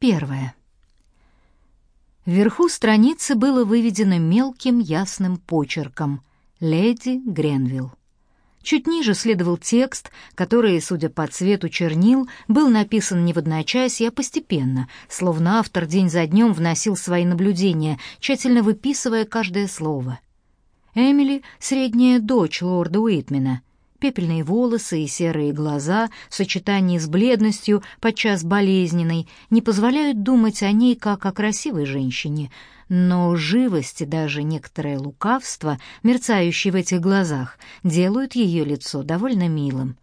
Первое. Вверху страницы было выведено мелким ясным почерком «Леди Гренвилл». Чуть ниже следовал текст, который, судя по цвету чернил, был написан не в одночасье, а постепенно, словно автор день за днем вносил свои наблюдения, тщательно выписывая каждое слово. Эмили — средняя дочь лорда Уитмена. Пепельные волосы и серые глаза в сочетании с бледностью, подчас болезненной, не позволяют думать о ней как о красивой женщине — но живость и даже некоторое лукавство, мерцающие в этих глазах, делают ее лицо довольно милым.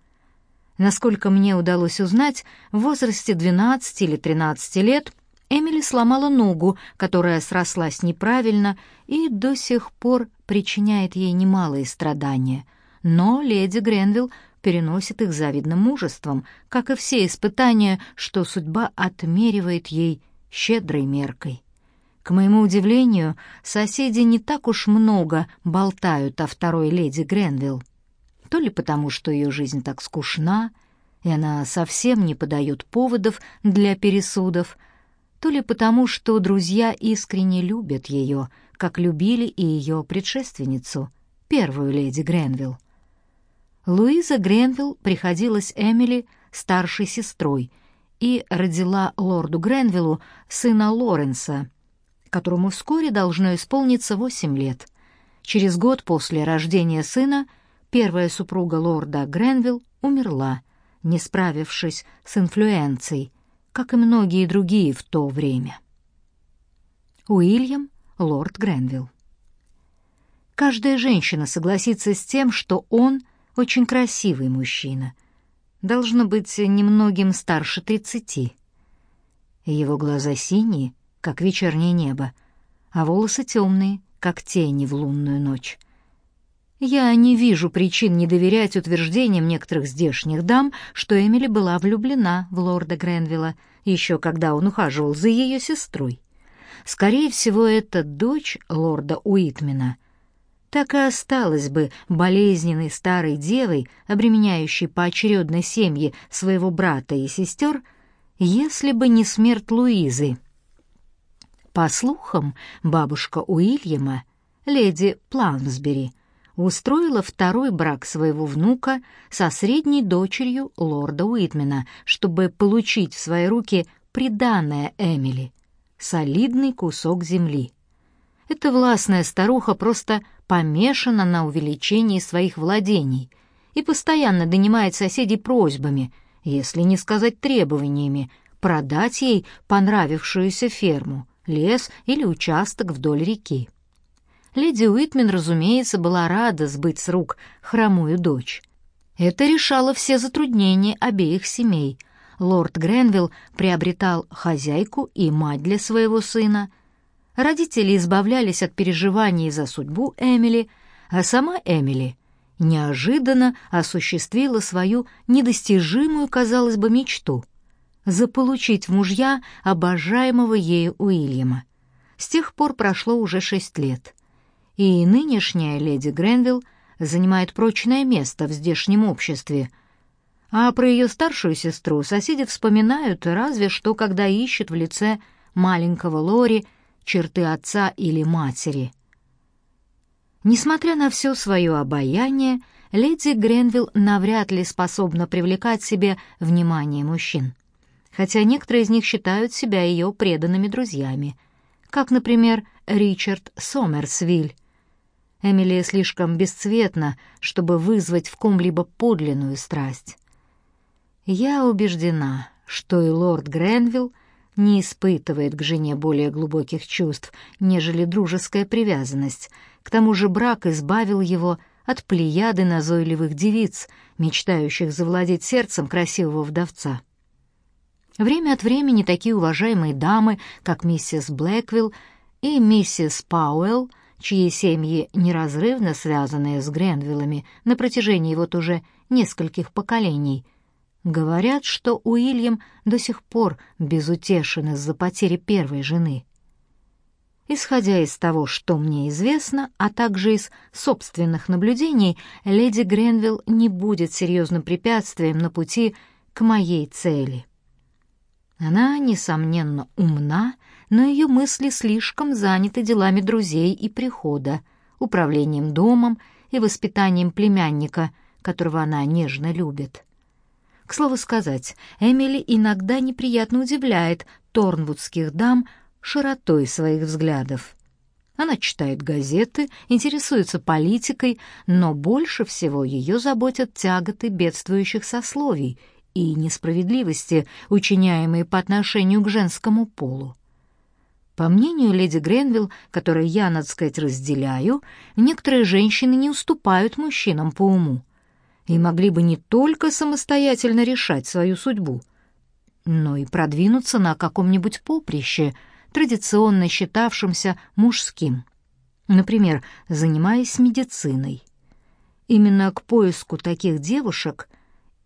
Насколько мне удалось узнать, в возрасте 12 или 13 лет Эмили сломала ногу, которая срослась неправильно и до сих пор причиняет ей немалые страдания. Но леди Гренвилл переносит их завидным мужеством, как и все испытания, что судьба отмеривает ей щедрой меркой. К моему удивлению, соседи не так уж много болтают о второй леди Гренвилл. То ли потому, что ее жизнь так скучна, и она совсем не подает поводов для пересудов, то ли потому, что друзья искренне любят ее, как любили и ее предшественницу, первую леди Гренвилл. Луиза Гренвилл приходилась Эмили старшей сестрой и родила лорду Гренвиллу сына Лоренса — которому вскоре должно исполниться восемь лет. Через год после рождения сына первая супруга лорда Гренвилл умерла, не справившись с инфлюенцией, как и многие другие в то время. Уильям, лорд Гренвилл. Каждая женщина согласится с тем, что он очень красивый мужчина. Должно быть немногим старше тридцати. Его глаза синие, как вечернее небо, а волосы темные, как тени в лунную ночь. Я не вижу причин не доверять утверждениям некоторых здешних дам, что Эмили была влюблена в лорда Гренвилла, еще когда он ухаживал за ее сестрой. Скорее всего, это дочь лорда Уитмена так и осталась бы болезненной старой девой, обременяющей поочередно семьи своего брата и сестер, если бы не смерть Луизы, по слухам, бабушка Уильяма, леди Пламсбери, устроила второй брак своего внука со средней дочерью лорда Уитмена, чтобы получить в свои руки приданое Эмили — солидный кусок земли. Эта властная старуха просто помешана на увеличении своих владений и постоянно донимает соседей просьбами, если не сказать требованиями, продать ей понравившуюся ферму — лес или участок вдоль реки. Леди Уитмен, разумеется, была рада сбыть с рук хромую дочь. Это решало все затруднения обеих семей. Лорд Гренвилл приобретал хозяйку и мать для своего сына. Родители избавлялись от переживаний за судьбу Эмили, а сама Эмили неожиданно осуществила свою недостижимую, казалось бы, мечту — заполучить в мужья обожаемого ею Уильяма. С тех пор прошло уже шесть лет, и нынешняя леди Гренвилл занимает прочное место в здешнем обществе, а про ее старшую сестру соседи вспоминают разве что, когда ищут в лице маленького Лори черты отца или матери. Несмотря на все свое обаяние, леди Гренвилл навряд ли способна привлекать себе внимание мужчин хотя некоторые из них считают себя ее преданными друзьями, как, например, Ричард Сомерсвиль. Эмилия слишком бесцветна, чтобы вызвать в ком-либо подлинную страсть. Я убеждена, что и лорд Гренвилл не испытывает к жене более глубоких чувств, нежели дружеская привязанность. К тому же брак избавил его от плеяды назойливых девиц, мечтающих завладеть сердцем красивого вдовца. Время от времени такие уважаемые дамы, как миссис Блэквилл и миссис Пауэлл, чьи семьи неразрывно связаны с Гренвиллами на протяжении вот уже нескольких поколений, говорят, что Уильям до сих пор безутешен из-за потери первой жены. Исходя из того, что мне известно, а также из собственных наблюдений, леди Гренвилл не будет серьезным препятствием на пути к моей цели. Она, несомненно, умна, но ее мысли слишком заняты делами друзей и прихода, управлением домом и воспитанием племянника, которого она нежно любит. К слову сказать, Эмили иногда неприятно удивляет торнвудских дам широтой своих взглядов. Она читает газеты, интересуется политикой, но больше всего ее заботят тяготы бедствующих сословий и несправедливости, учиняемые по отношению к женскому полу. По мнению леди Гренвилл, которой я, надо сказать, разделяю, некоторые женщины не уступают мужчинам по уму и могли бы не только самостоятельно решать свою судьбу, но и продвинуться на каком-нибудь поприще – традиционно считавшимся мужским, например, занимаясь медициной. Именно к поиску таких девушек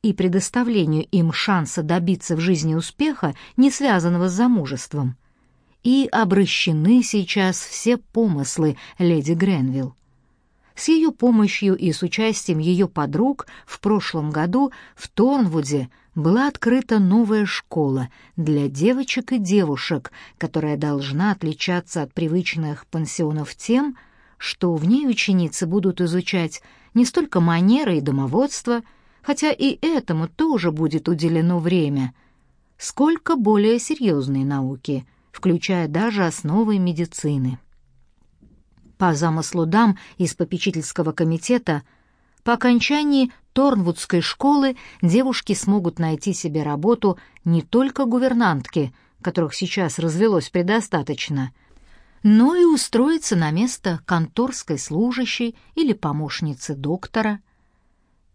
и предоставлению им шанса добиться в жизни успеха, не связанного с замужеством, и обращены сейчас все помыслы леди Гренвилл. С ее помощью и с участием ее подруг в прошлом году в Торнвуде была открыта новая школа для девочек и девушек, которая должна отличаться от привычных пансионов тем, что в ней ученицы будут изучать не столько манеры и домоводство, хотя и этому тоже будет уделено время, сколько более серьезные науки, включая даже основы медицины. По замыслу дам из попечительского комитета – по окончании Торнвудской школы девушки смогут найти себе работу не только гувернантки, которых сейчас развелось предостаточно, но и устроиться на место конторской служащей или помощницы доктора.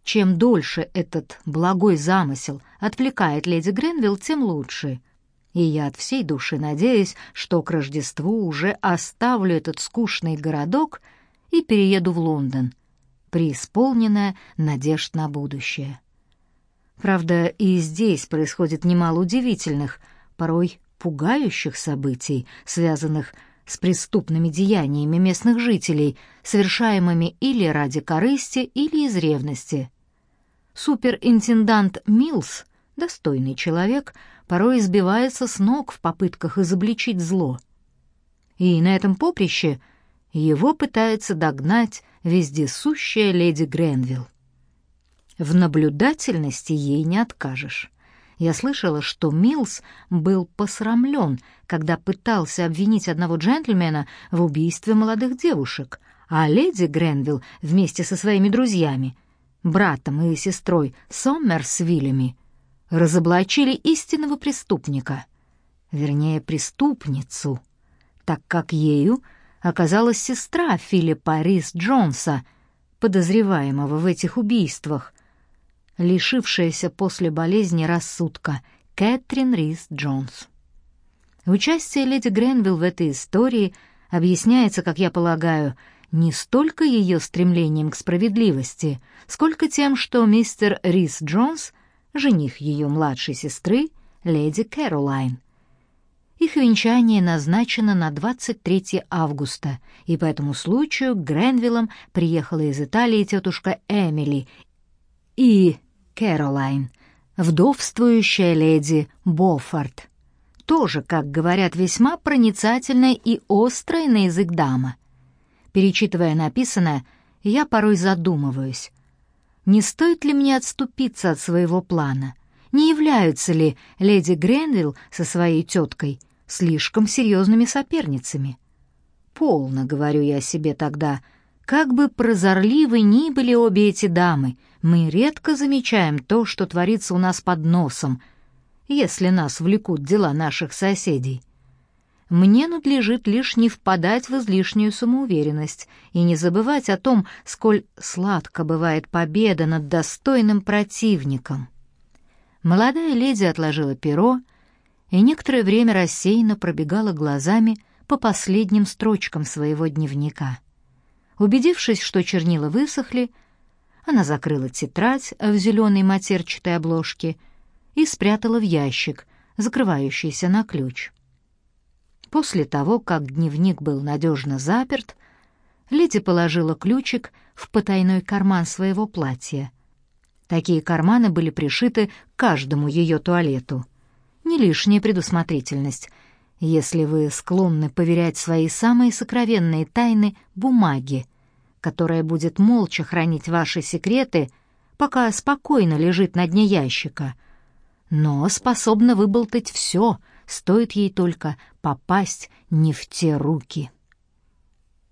Чем дольше этот благой замысел отвлекает леди Гренвилл, тем лучше. И я от всей души надеюсь, что к Рождеству уже оставлю этот скучный городок и перееду в Лондон — преисполненная надежд на будущее. Правда, и здесь происходит немало удивительных, порой пугающих событий, связанных с преступными деяниями местных жителей, совершаемыми или ради корысти, или из ревности. Суперинтендант Милс, достойный человек, порой избивается с ног в попытках изобличить зло. И на этом поприще его пытается догнать вездесущая леди Гренвилл. В наблюдательности ей не откажешь. Я слышала, что Милс был посрамлен, когда пытался обвинить одного джентльмена в убийстве молодых девушек, а леди Гренвилл вместе со своими друзьями, братом и сестрой Соммерсвиллями, разоблачили истинного преступника, вернее, преступницу, так как ею оказалась сестра Филиппа Рис Джонса, подозреваемого в этих убийствах, лишившаяся после болезни рассудка Кэтрин Рис Джонс. Участие леди Гренвилл в этой истории объясняется, как я полагаю, не столько ее стремлением к справедливости, сколько тем, что мистер Рис Джонс, жених ее младшей сестры, леди Кэролайн, их венчание назначено на 23 августа, и по этому случаю к Гренвиллам приехала из Италии тетушка Эмили и Кэролайн, вдовствующая леди Боффорд. Тоже, как говорят, весьма проницательная и острая на язык дама. Перечитывая написанное, я порой задумываюсь, не стоит ли мне отступиться от своего плана — не являются ли леди Гренвилл со своей теткой слишком серьезными соперницами. Полно, говорю я себе тогда, как бы прозорливы ни были обе эти дамы, мы редко замечаем то, что творится у нас под носом, если нас влекут дела наших соседей. Мне надлежит лишь не впадать в излишнюю самоуверенность и не забывать о том, сколь сладко бывает победа над достойным противником. Молодая леди отложила перо и некоторое время рассеянно пробегала глазами по последним строчкам своего дневника. Убедившись, что чернила высохли, она закрыла тетрадь в зеленой матерчатой обложке и спрятала в ящик, закрывающийся на ключ. После того, как дневник был надежно заперт, леди положила ключик в потайной карман своего платья. Такие карманы были пришиты к каждому ее туалету — не лишняя предусмотрительность, если вы склонны поверять свои самые сокровенные тайны бумаге, которая будет молча хранить ваши секреты, пока спокойно лежит на дне ящика, но способна выболтать все, стоит ей только попасть не в те руки.